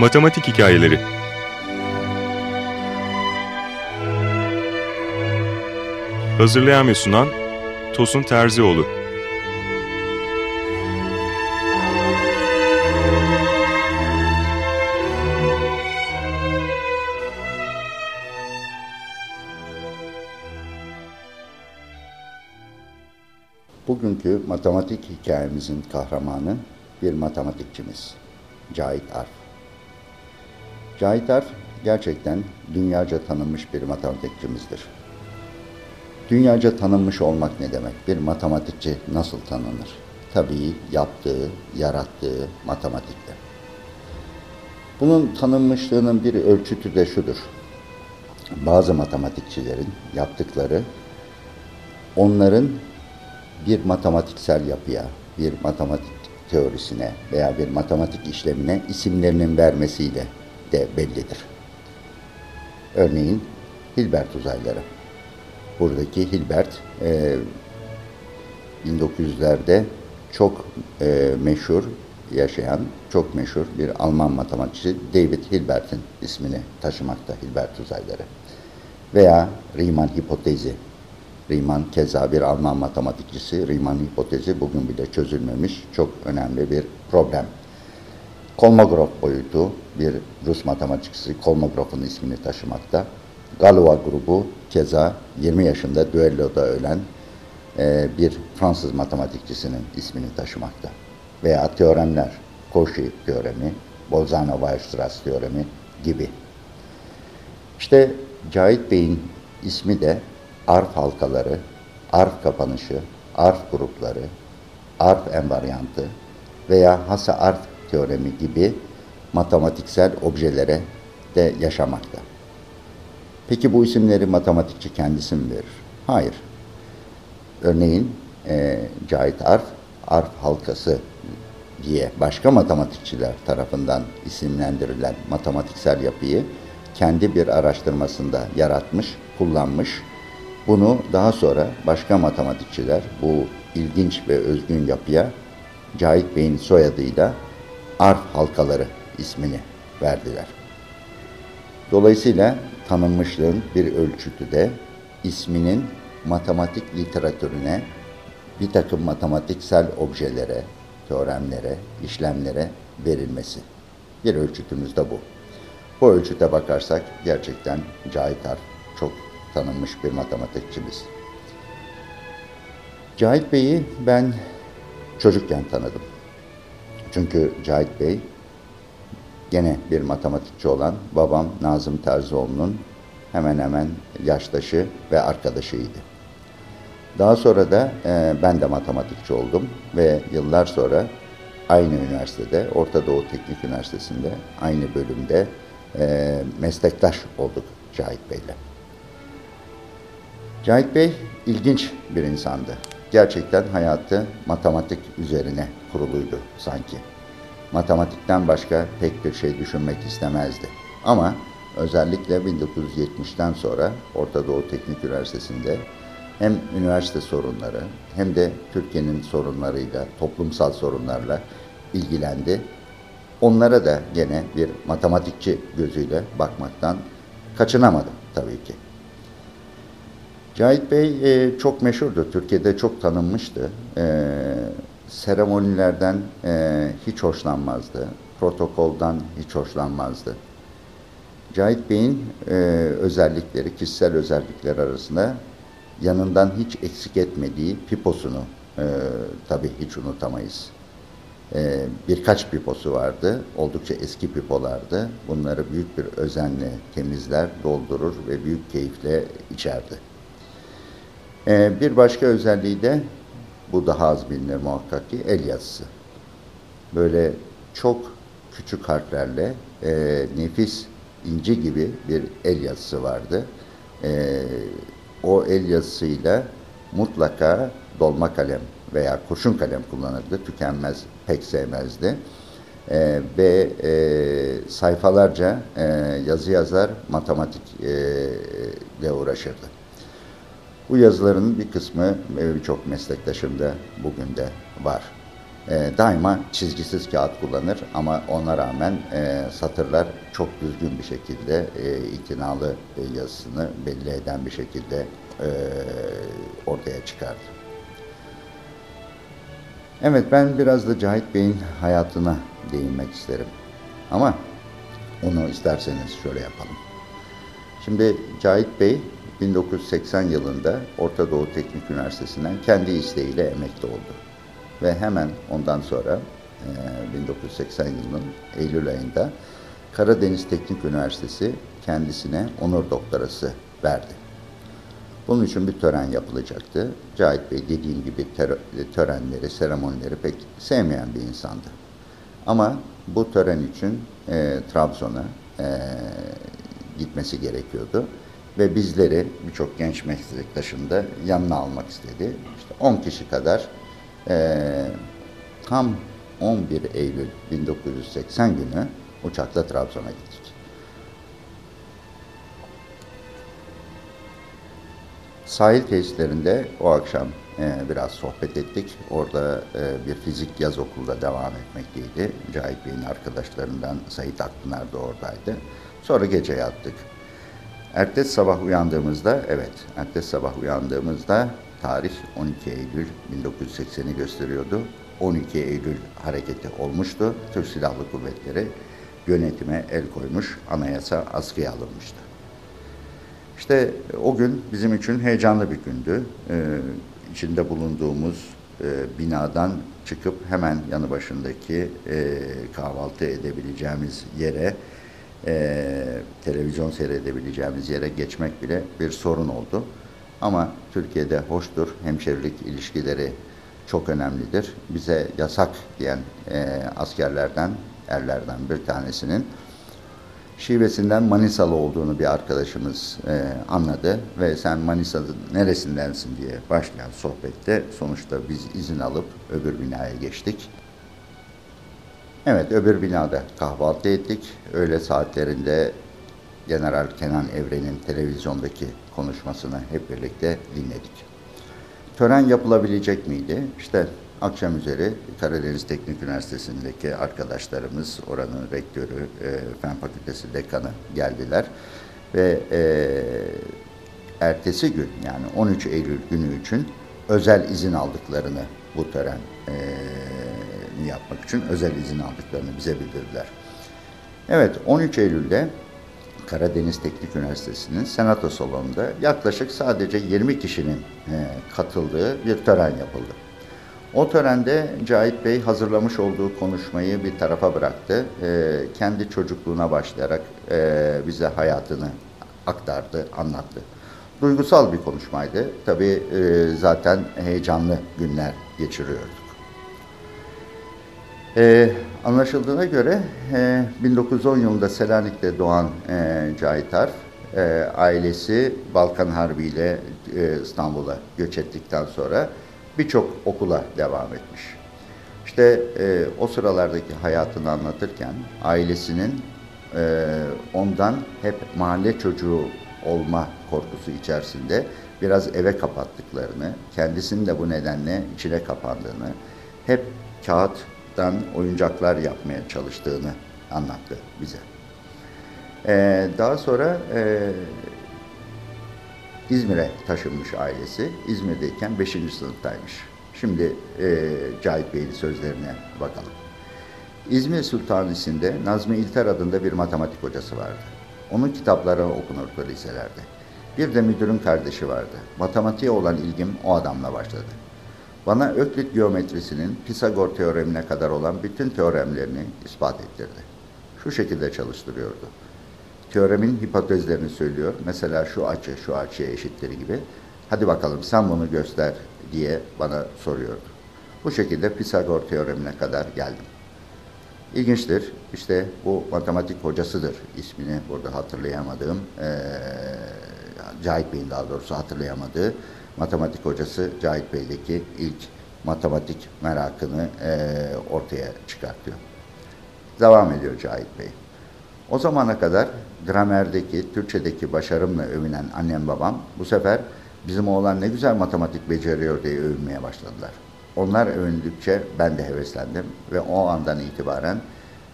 Matematik Hikayeleri Hazırlayan ve sunan Tosun Terzioğlu Bugünkü matematik hikayemizin kahramanı bir matematikçimiz. Cahit Arf. Cahit Arf gerçekten dünyaca tanınmış bir matematikçimizdir. Dünyaca tanınmış olmak ne demek? Bir matematikçi nasıl tanınır? Tabii yaptığı, yarattığı matematikle. Bunun tanınmışlığının bir ölçütü de şudur. Bazı matematikçilerin yaptıkları onların bir matematiksel yapıya, bir matematik teorisine veya bir matematik işlemine isimlerinin vermesiyle de bellidir. Örneğin Hilbert uzayları. Buradaki Hilbert e, 1900'lerde çok e, meşhur yaşayan, çok meşhur bir Alman matematikçi David Hilbert'in ismini taşımakta Hilbert uzayları. Veya Riemann hipotezi Riemann keza bir Alman matematikçisi. Riemann hipotezi bugün bile çözülmemiş çok önemli bir problem. Kolmogorov boyutu bir Rus matematikçisi Kolmogorov'un ismini taşımakta. Galois grubu keza 20 yaşında düelloda ölen e, bir Fransız matematikçisinin ismini taşımakta. Veya teoremler, Cauchy teoremi, Bolzano-Weierstrass teoremi gibi. İşte Cahit Bey'in ismi de arf halkaları, arf kapanışı, arf grupları, arf envaryantı veya hasa arf teoremi gibi matematiksel objelere de yaşamakta. Peki bu isimleri matematikçi kendisi mi verir? Hayır. Örneğin e, Cahit Arf, Arf halkası diye başka matematikçiler tarafından isimlendirilen matematiksel yapıyı kendi bir araştırmasında yaratmış, kullanmış bunu daha sonra başka matematikçiler bu ilginç ve özgün yapıya Cahit Bey'in soyadıyla arf halkaları ismini verdiler. Dolayısıyla tanınmışlığın bir ölçütü de isminin matematik literatürüne bir takım matematiksel objelere, teoremlere, işlemlere verilmesi. Bir ölçütümüz de bu. Bu ölçüte bakarsak gerçekten Cahit Arf çok tanınmış bir matematikçimiz. Cahit Bey'i ben çocukken tanıdım. Çünkü Cahit Bey gene bir matematikçi olan babam Nazım Terzioğlu'nun hemen hemen yaştaşı ve arkadaşıydı. Daha sonra da e, ben de matematikçi oldum ve yıllar sonra aynı üniversitede, Orta Doğu Teknik Üniversitesi'nde aynı bölümde e, meslektaş olduk Cahit Bey'le. Cahit Bey ilginç bir insandı. Gerçekten hayatı matematik üzerine kuruluydu sanki. Matematikten başka pek bir şey düşünmek istemezdi. Ama özellikle 1970'ten sonra Orta Doğu Teknik Üniversitesi'nde hem üniversite sorunları hem de Türkiye'nin sorunlarıyla, toplumsal sorunlarla ilgilendi. Onlara da gene bir matematikçi gözüyle bakmaktan kaçınamadım tabii ki. Cahit Bey e, çok meşhurdu. Türkiye'de çok tanınmıştı. E, seremonilerden e, hiç hoşlanmazdı. Protokoldan hiç hoşlanmazdı. Cahit Bey'in e, özellikleri, kişisel özellikler arasında yanından hiç eksik etmediği piposunu e, tabii hiç unutamayız. E, birkaç piposu vardı. Oldukça eski pipolardı. Bunları büyük bir özenle temizler, doldurur ve büyük keyifle içerdi. Ee, bir başka özelliği de bu daha az bilinir muhakkak ki el yazısı. Böyle çok küçük harflerle e, nefis inci gibi bir el yazısı vardı. E, o el yazısıyla mutlaka dolma kalem veya kurşun kalem kullanırdı. Tükenmez, pek sevmezdi. E, ve e, sayfalarca e, yazı yazar, matematikle uğraşırdı. Bu yazıların bir kısmı birçok meslektaşımda bugün de var. E, daima çizgisiz kağıt kullanır ama ona rağmen e, satırlar çok düzgün bir şekilde e, itinalı e, yazısını belli eden bir şekilde e, ortaya çıkardı. Evet ben biraz da Cahit Bey'in hayatına değinmek isterim. Ama onu isterseniz şöyle yapalım. Şimdi Cahit Bey 1980 yılında Orta Doğu Teknik Üniversitesi'nden kendi isteğiyle emekli oldu. Ve hemen ondan sonra 1980 yılının Eylül ayında Karadeniz Teknik Üniversitesi kendisine onur doktorası verdi. Bunun için bir tören yapılacaktı. Cahit Bey dediğim gibi törenleri, seremonileri pek sevmeyen bir insandı. Ama bu tören için e, Trabzon'a e, gitmesi gerekiyordu. Ve bizleri birçok genç meslektaşını da yanına almak istedi. İşte 10 kişi kadar e, tam 11 Eylül 1980 günü uçakla Trabzon'a gittik. Sahil tesislerinde o akşam e, biraz sohbet ettik. Orada e, bir fizik yaz okulda devam etmekteydi. Cahit Bey'in arkadaşlarından Sait Akpınar da oradaydı. Sonra gece yattık. Ertesi sabah uyandığımızda, evet, ertesi sabah uyandığımızda tarih 12 Eylül 1980'i gösteriyordu. 12 Eylül hareketi olmuştu. Türk Silahlı Kuvvetleri yönetime el koymuş, anayasa askıya alınmıştı. İşte o gün bizim için heyecanlı bir gündü. Ee, içinde bulunduğumuz e, binadan çıkıp hemen yanı başındaki e, kahvaltı edebileceğimiz yere, e, televizyon seyredebileceğimiz yere geçmek bile bir sorun oldu. Ama Türkiye'de hoştur, hemşerilik ilişkileri çok önemlidir. Bize yasak diyen e, askerlerden, erlerden bir tanesinin şivesinden Manisalı olduğunu bir arkadaşımız e, anladı ve sen Manisa'nın neresindensin diye başlayan sohbette sonuçta biz izin alıp öbür binaya geçtik. Evet öbür binada kahvaltı ettik. Öğle saatlerinde General Kenan Evren'in televizyondaki konuşmasını hep birlikte dinledik. Tören yapılabilecek miydi? İşte akşam üzeri Karadeniz Teknik Üniversitesi'ndeki arkadaşlarımız, oranın rektörü, e, Fen Fakültesi dekanı geldiler. Ve e, ertesi gün yani 13 Eylül günü için özel izin aldıklarını bu tören e, yapmak için özel izin aldıklarını bize bildirdiler. Evet 13 Eylül'de Karadeniz Teknik Üniversitesi'nin senato salonunda yaklaşık sadece 20 kişinin e, katıldığı bir tören yapıldı. O törende Cahit Bey hazırlamış olduğu konuşmayı bir tarafa bıraktı. E, kendi çocukluğuna başlayarak e, bize hayatını aktardı, anlattı. Duygusal bir konuşmaydı. Tabii zaten heyecanlı günler geçiriyorduk. Ee, anlaşıldığına göre e, 1910 yılında Selanik'te doğan e, Cahit e, ailesi Balkan Harbi ile e, İstanbul'a göç ettikten sonra birçok okula devam etmiş. İşte e, o sıralardaki hayatını anlatırken ailesinin e, ondan hep mahalle çocuğu olma korkusu içerisinde biraz eve kapattıklarını, kendisinin de bu nedenle içine kapandığını, hep kağıt kağıttan oyuncaklar yapmaya çalıştığını anlattı bize. Ee, daha sonra e, İzmir'e taşınmış ailesi. İzmir'deyken 5. sınıftaymış. Şimdi e, Cahit Bey'in sözlerine bakalım. İzmir Sultanisi'nde Nazmi İlter adında bir matematik hocası vardı. Onun kitapları okunurdu liselerde. Bir de müdürün kardeşi vardı. Matematiğe olan ilgim o adamla başladı. Bana Öklit geometrisinin Pisagor teoremine kadar olan bütün teoremlerini ispat ettirdi. Şu şekilde çalıştırıyordu. Teoremin hipotezlerini söylüyor. Mesela şu açı şu açıya eşittir gibi. Hadi bakalım sen bunu göster diye bana soruyordu. Bu şekilde Pisagor teoremine kadar geldim. İlginçtir. İşte bu matematik hocasıdır. İsmini burada hatırlayamadığım, ee, Cahit Bey'in daha doğrusu hatırlayamadığı matematik hocası Cahit Bey'deki ilk matematik merakını e, ortaya çıkartıyor. Devam ediyor Cahit Bey. O zamana kadar gramerdeki, Türkçedeki başarımla övünen annem babam bu sefer bizim oğlan ne güzel matematik beceriyor diye övünmeye başladılar. onlar övündükçe ben de heveslendim ve o andan itibaren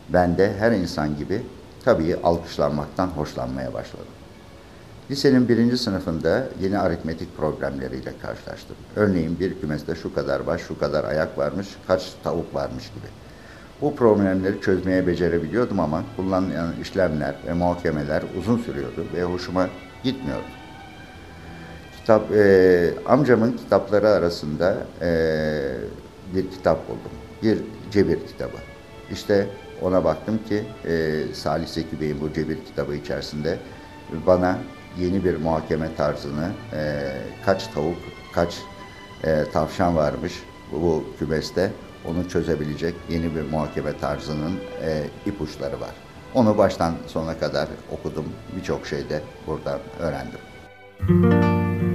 ben de her insan gibi tabii alkışlanmaktan hoşlanmaya başladım. Lisenin birinci sınıfında yeni aritmetik problemleriyle karşılaştım. Örneğin bir kümeste şu kadar baş, şu kadar ayak varmış, kaç tavuk varmış gibi. Bu problemleri çözmeye becerebiliyordum ama kullanılan işlemler ve muhakemeler uzun sürüyordu ve hoşuma gitmiyordu. Kitap, e, amcamın kitapları arasında e, bir kitap buldum. Bir cebir kitabı. İşte ona baktım ki e, Salih Zeki Bey'in bu cebir kitabı içerisinde bana yeni bir muhakeme tarzını, e, kaç tavuk, kaç e, tavşan varmış bu, kümeste onu çözebilecek yeni bir muhakeme tarzının e, ipuçları var. Onu baştan sona kadar okudum. Birçok şey de buradan öğrendim. We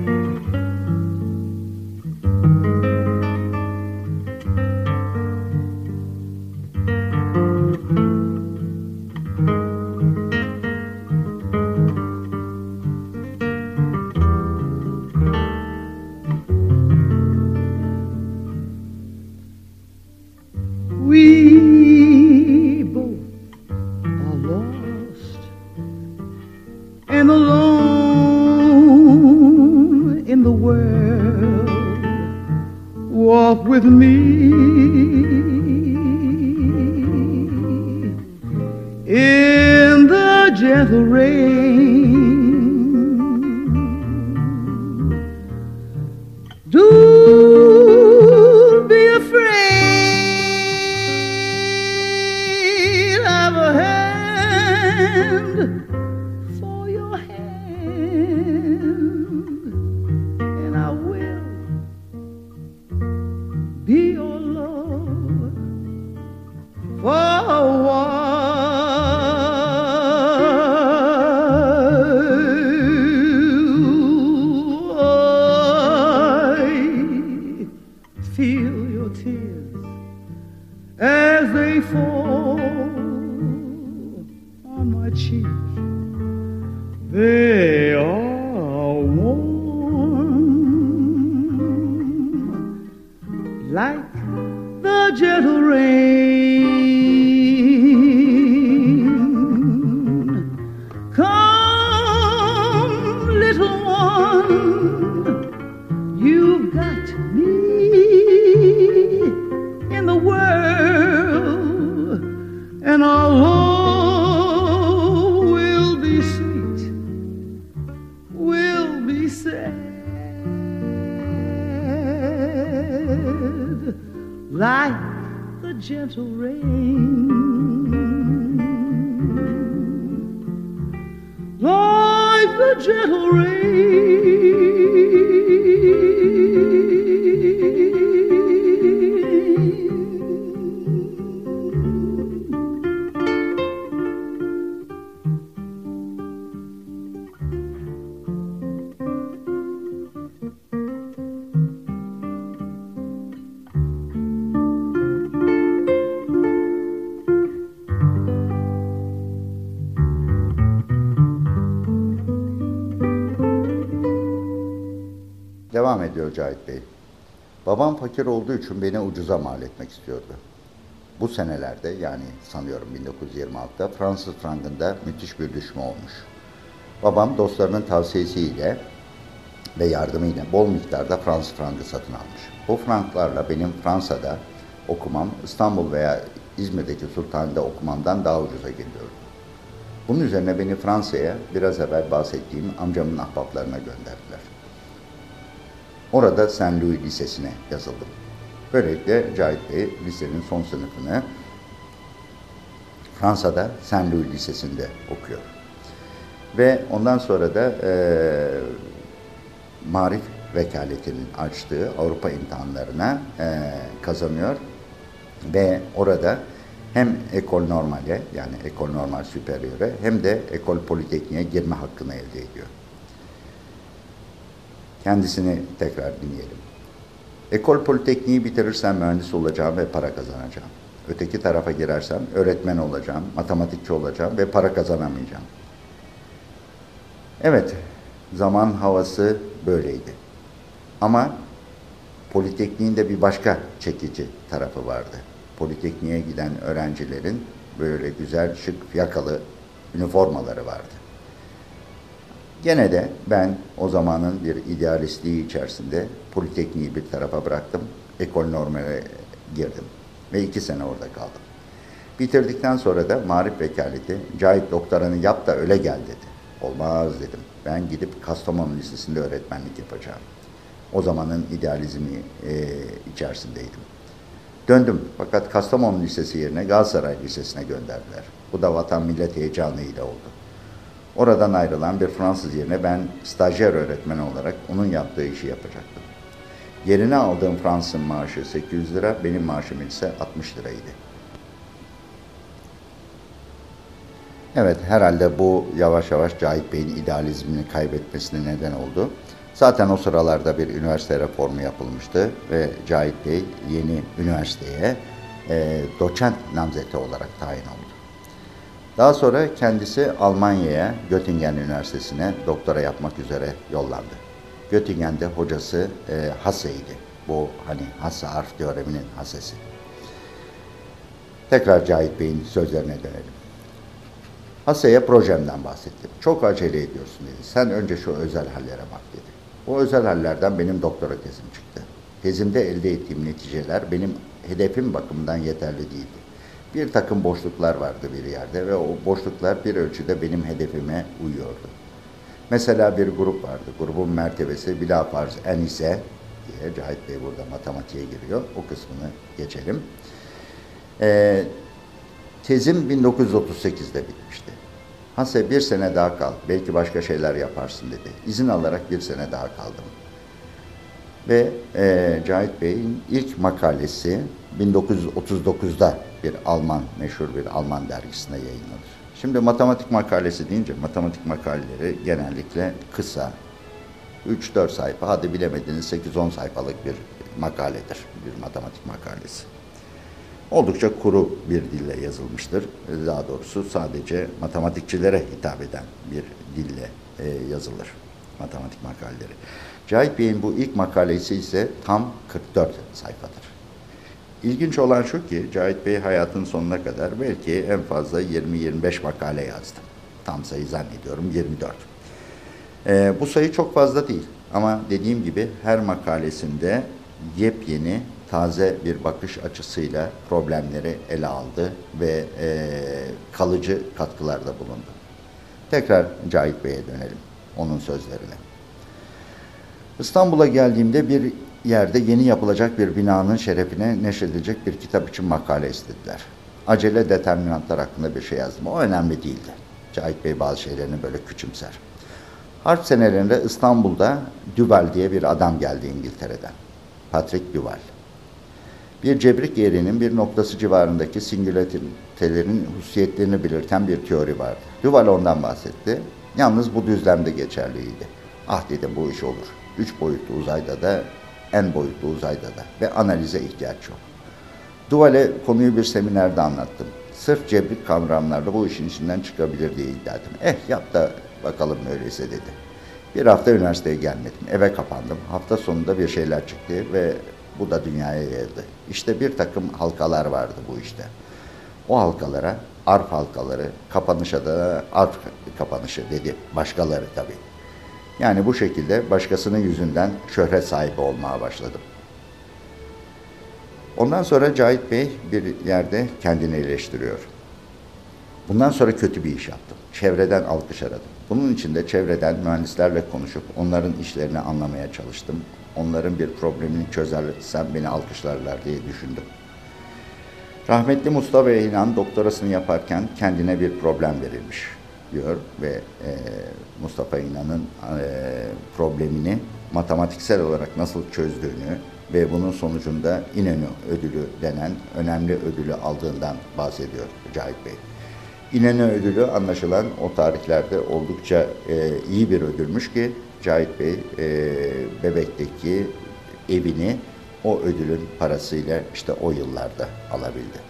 to me. Devam ediyor Cahit Bey. Babam fakir olduğu için beni ucuza mal etmek istiyordu. Bu senelerde yani sanıyorum 1926'da Fransız frangında müthiş bir düşme olmuş. Babam dostlarının tavsiyesiyle ve yardımıyla bol miktarda Fransız frangı satın almış. Bu franklarla benim Fransa'da okumam İstanbul veya İzmir'deki Sultani'de okumamdan daha ucuza geliyordu. Bunun üzerine beni Fransa'ya biraz evvel bahsettiğim amcamın ahbaplarına gönderdiler. Orada Saint Louis Lisesi'ne yazıldım. Böylelikle Cahit Bey lisenin son sınıfını Fransa'da Saint Louis Lisesi'nde okuyor. Ve ondan sonra da e, Marif Vekaletinin açtığı Avrupa imtihanlarına e, kazanıyor. Ve orada hem Ekol Normal'e yani Ekol Normal Superior'e hem de Ekol Politekniğe girme hakkını elde ediyor. Kendisini tekrar dinleyelim. Ekol Politekniği bitirirsem mühendis olacağım ve para kazanacağım. Öteki tarafa girersem öğretmen olacağım, matematikçi olacağım ve para kazanamayacağım. Evet, zaman havası böyleydi. Ama Politekniğin de bir başka çekici tarafı vardı. Politekniğe giden öğrencilerin böyle güzel şık yakalı üniformaları vardı. Gene de ben o zamanın bir idealistliği içerisinde Politekniği bir tarafa bıraktım. Ekol Normal'e girdim. Ve iki sene orada kaldım. Bitirdikten sonra da marif vekaleti, Cahit doktoranı yap da öyle gel dedi. Olmaz dedim. Ben gidip Kastamonu Lisesi'nde öğretmenlik yapacağım. O zamanın idealizmi e, içerisindeydim. Döndüm fakat Kastamonu Lisesi yerine Galatasaray Lisesi'ne gönderdiler. Bu da vatan millet heyecanıyla oldu. Oradan ayrılan bir Fransız yerine ben stajyer öğretmen olarak onun yaptığı işi yapacaktım. Yerine aldığım Fransızın maaşı 800 lira, benim maaşım ise 60 liraydı. Evet, herhalde bu yavaş yavaş Cahit Bey'in idealizmini kaybetmesine neden oldu. Zaten o sıralarda bir üniversite reformu yapılmıştı ve Cahit Bey yeni üniversiteye e, doçent namzeti olarak tayin oldu. Daha sonra kendisi Almanya'ya, Göttingen Üniversitesi'ne doktora yapmak üzere yollandı. Göttingen'de hocası e, Hasse'ydi. Bu hani Hasse harf teoreminin Hasse'si. Tekrar Cahit Bey'in sözlerine dönelim. Hasse'ye projemden bahsettim. Çok acele ediyorsun dedi. Sen önce şu özel hallere bak dedi. O özel hallerden benim doktora tezim çıktı. Tezimde elde ettiğim neticeler benim hedefim bakımından yeterli değildi. Bir takım boşluklar vardı bir yerde ve o boşluklar bir ölçüde benim hedefime uyuyordu. Mesela bir grup vardı. Grubun mertebesi bila farz en ise diye Cahit Bey burada matematiğe giriyor. O kısmını geçelim. Ee, tezim 1938'de bitmişti. Hase bir sene daha kal. Belki başka şeyler yaparsın dedi. İzin alarak bir sene daha kaldım. Ve e, Cahit Bey'in ilk makalesi 1939'da bir Alman, meşhur bir Alman dergisinde yayınlanır. Şimdi matematik makalesi deyince matematik makaleleri genellikle kısa, 3-4 sayfa, hadi bilemediniz 8-10 sayfalık bir makaledir, bir matematik makalesi. Oldukça kuru bir dille yazılmıştır. Daha doğrusu sadece matematikçilere hitap eden bir dille e, yazılır matematik makaleleri. Cahit Bey'in bu ilk makalesi ise tam 44 sayfadır. İlginç olan şu ki Cahit Bey hayatın sonuna kadar belki en fazla 20-25 makale yazdı. Tam sayı zannediyorum 24. Ee, bu sayı çok fazla değil ama dediğim gibi her makalesinde yepyeni, taze bir bakış açısıyla problemleri ele aldı ve e, kalıcı katkılarda bulundu. Tekrar Cahit Bey'e dönelim, onun sözlerine. İstanbul'a geldiğimde bir yerde yeni yapılacak bir binanın şerefine neşredilecek bir kitap için makale istediler. Acele determinantlar hakkında bir şey yazdım. O önemli değildi. Cahit Bey bazı şeylerini böyle küçümser. Harp senelerinde İstanbul'da Duval diye bir adam geldi İngiltere'den. Patrick Duval. Bir cebrik yerinin bir noktası civarındaki singülaritelerin hususiyetlerini belirten bir teori vardı. Duval ondan bahsetti. Yalnız bu düzlemde geçerliydi. Ah dedim bu iş olur. Üç boyutlu uzayda da en boyutlu uzayda da ve analize ihtiyaç yok. Duval'e konuyu bir seminerde anlattım. Sırf cebrik kavramlarla bu işin içinden çıkabilir diye iddia ettim. Eh yap da bakalım öyleyse dedi. Bir hafta üniversiteye gelmedim. Eve kapandım. Hafta sonunda bir şeyler çıktı ve bu da dünyaya yayıldı. İşte bir takım halkalar vardı bu işte. O halkalara arp halkaları, kapanışa da arp kapanışı dedi. Başkaları tabii. Yani bu şekilde başkasının yüzünden şöhret sahibi olmaya başladım. Ondan sonra Cahit Bey bir yerde kendini eleştiriyor. Bundan sonra kötü bir iş yaptım. Çevreden alkış aradım. Bunun için de çevreden mühendislerle konuşup onların işlerini anlamaya çalıştım. Onların bir problemini çözersem beni alkışlarlar diye düşündüm. Rahmetli Mustafa İnan doktorasını yaparken kendine bir problem verilmiş diyor ve e, Mustafa İnan'ın e, problemini matematiksel olarak nasıl çözdüğünü ve bunun sonucunda İnönü ödülü denen önemli ödülü aldığından bahsediyor Cahit Bey. İnönü ödülü anlaşılan o tarihlerde oldukça e, iyi bir ödülmüş ki Cahit Bey e, Bebek'teki evini o ödülün parasıyla işte o yıllarda alabildi.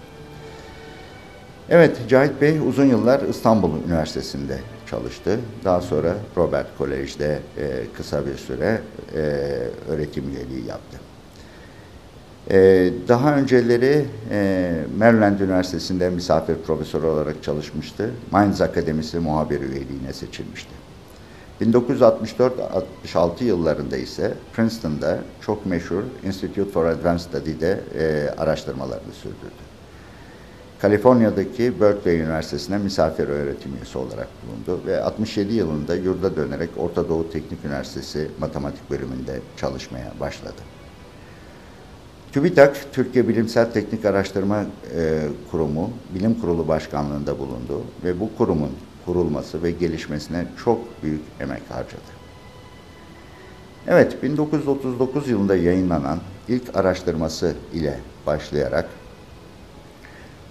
Evet, Cahit Bey uzun yıllar İstanbul Üniversitesi'nde çalıştı. Daha sonra Robert Kolej'de e, kısa bir süre e, öğretim üyeliği yaptı. Ee, daha önceleri e, Maryland Üniversitesi'nde misafir profesör olarak çalışmıştı. Mainz Akademisi muhabir üyeliğine seçilmişti. 1964-66 yıllarında ise Princeton'da çok meşhur Institute for Advanced Study'de e, araştırmalarını sürdürdü. Kaliforniya'daki Berkeley Üniversitesi'ne misafir öğretim üyesi olarak bulundu ve 67 yılında yurda dönerek Orta Doğu Teknik Üniversitesi Matematik bölümünde çalışmaya başladı. TÜBİTAK, Türkiye Bilimsel Teknik Araştırma e, Kurumu, Bilim Kurulu Başkanlığında bulundu ve bu kurumun kurulması ve gelişmesine çok büyük emek harcadı. Evet, 1939 yılında yayınlanan ilk araştırması ile başlayarak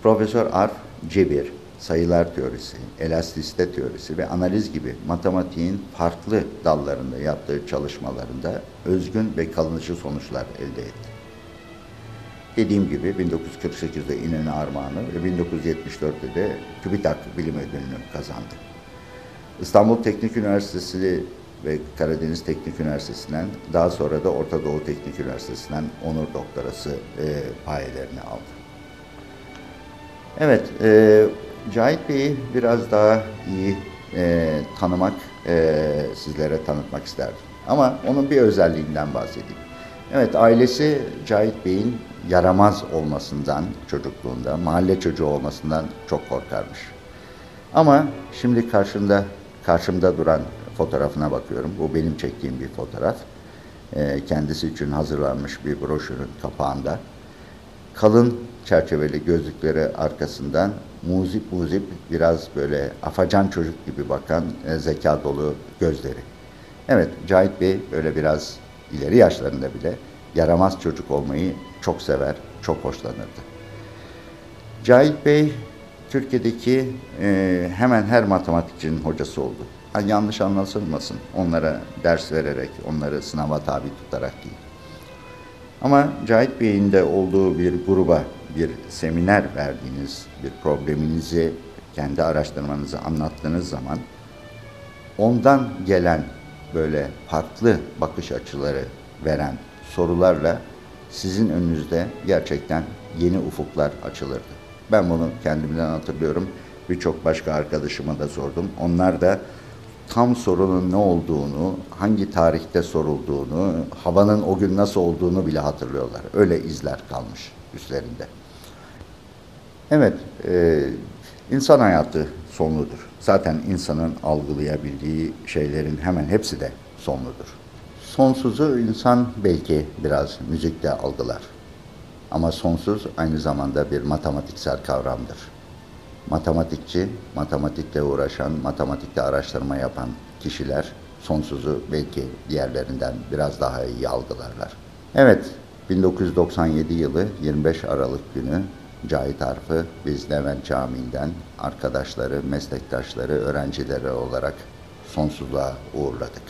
Profesör Arf Cebir, sayılar teorisi, elastisite teorisi ve analiz gibi matematiğin farklı dallarında yaptığı çalışmalarında özgün ve kalıcı sonuçlar elde etti. Dediğim gibi 1948'de İnönü Armağanı ve 1974'te de TÜBİTAK Bilim Ödülünü kazandı. İstanbul Teknik Üniversitesi ve Karadeniz Teknik Üniversitesi'nden daha sonra da Orta Doğu Teknik Üniversitesi'nden onur doktorası e, payelerini aldı. Evet, e, Cahit Bey'i biraz daha iyi e, tanımak, e, sizlere tanıtmak isterdim. Ama onun bir özelliğinden bahsedeyim. Evet, ailesi Cahit Bey'in yaramaz olmasından çocukluğunda, mahalle çocuğu olmasından çok korkarmış. Ama şimdi karşımda karşımda duran fotoğrafına bakıyorum. Bu benim çektiğim bir fotoğraf. E, kendisi için hazırlanmış bir broşürün kapağında. Kalın çerçeveli gözlükleri arkasından muzip muzip biraz böyle afacan çocuk gibi bakan e, zeka dolu gözleri. Evet Cahit Bey böyle biraz ileri yaşlarında bile yaramaz çocuk olmayı çok sever, çok hoşlanırdı. Cahit Bey Türkiye'deki e, hemen her matematikçinin hocası oldu. Yani yanlış anlaşılmasın. Onlara ders vererek, onları sınava tabi tutarak değil. Ama Cahit Bey'in de olduğu bir gruba bir seminer verdiğiniz, bir probleminizi, kendi araştırmanızı anlattığınız zaman ondan gelen böyle farklı bakış açıları veren sorularla sizin önünüzde gerçekten yeni ufuklar açılırdı. Ben bunu kendimden hatırlıyorum. Birçok başka arkadaşıma da sordum. Onlar da tam sorunun ne olduğunu, hangi tarihte sorulduğunu, havanın o gün nasıl olduğunu bile hatırlıyorlar. Öyle izler kalmış üstlerinde. Evet, e, insan hayatı sonludur. Zaten insanın algılayabildiği şeylerin hemen hepsi de sonludur. Sonsuzu insan belki biraz müzikte algılar. Ama sonsuz aynı zamanda bir matematiksel kavramdır. Matematikçi, matematikle uğraşan, matematikte araştırma yapan kişiler sonsuzu belki diğerlerinden biraz daha iyi algılarlar. Evet, 1997 yılı 25 Aralık günü Cahit Arf'ı biz Levent Camii'nden arkadaşları, meslektaşları, öğrencileri olarak sonsuzluğa uğurladık.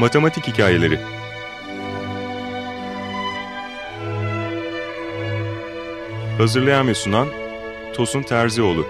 Matematik Hikayeleri Hazırlayan ve sunan Tosun Terzioğlu